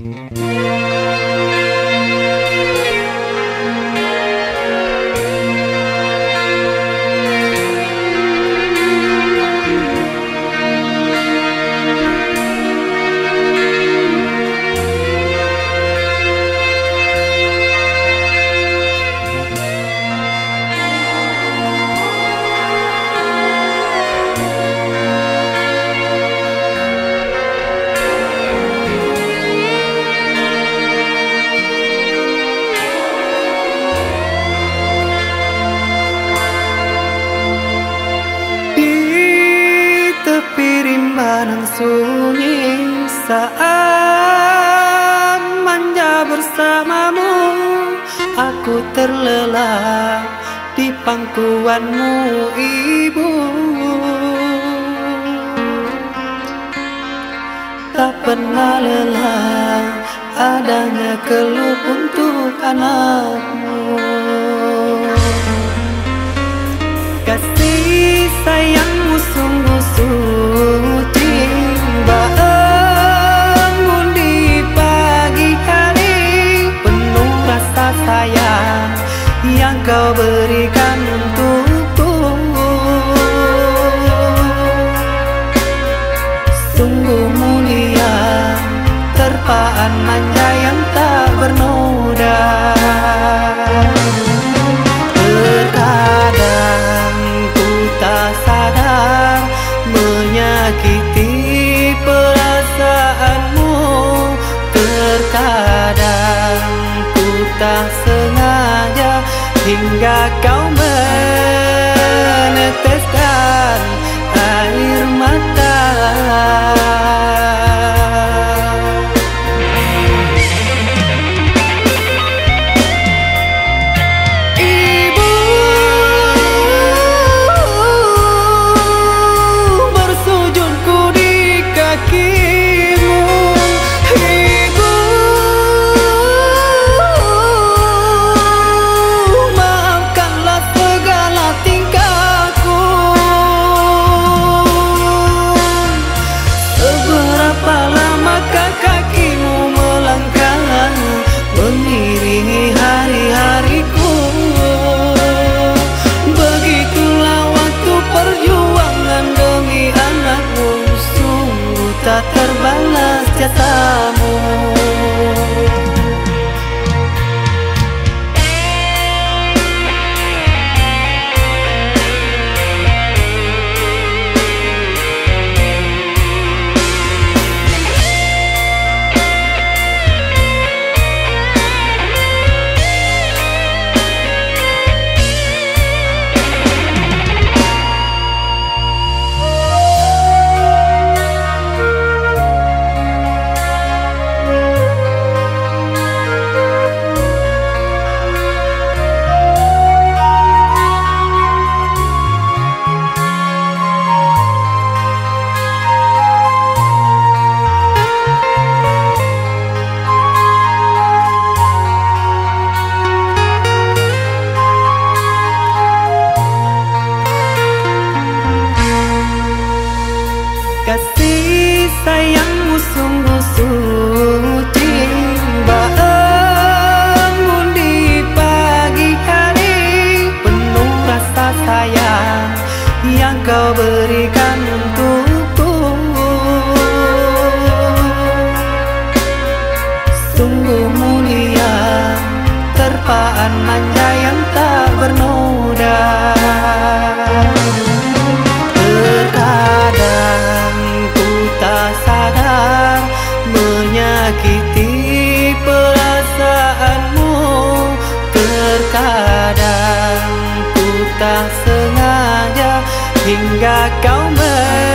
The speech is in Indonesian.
Música rimbanan sunyi saat manja bersamamu Aku terlelap di pangkuanmu ibu. Tak pernah lelah adanya keluh untuk anakmu kau berikan untukku. Sungguh mulia terpaan manja yang tak bernoda tình gà cao sayangmu sungguh-sungguh tiba bangun di pagi hari Penuh rasa sayang yang kau berikan untukku. Sungguh mulia terpaan manja yang tak hingga kau meneteskan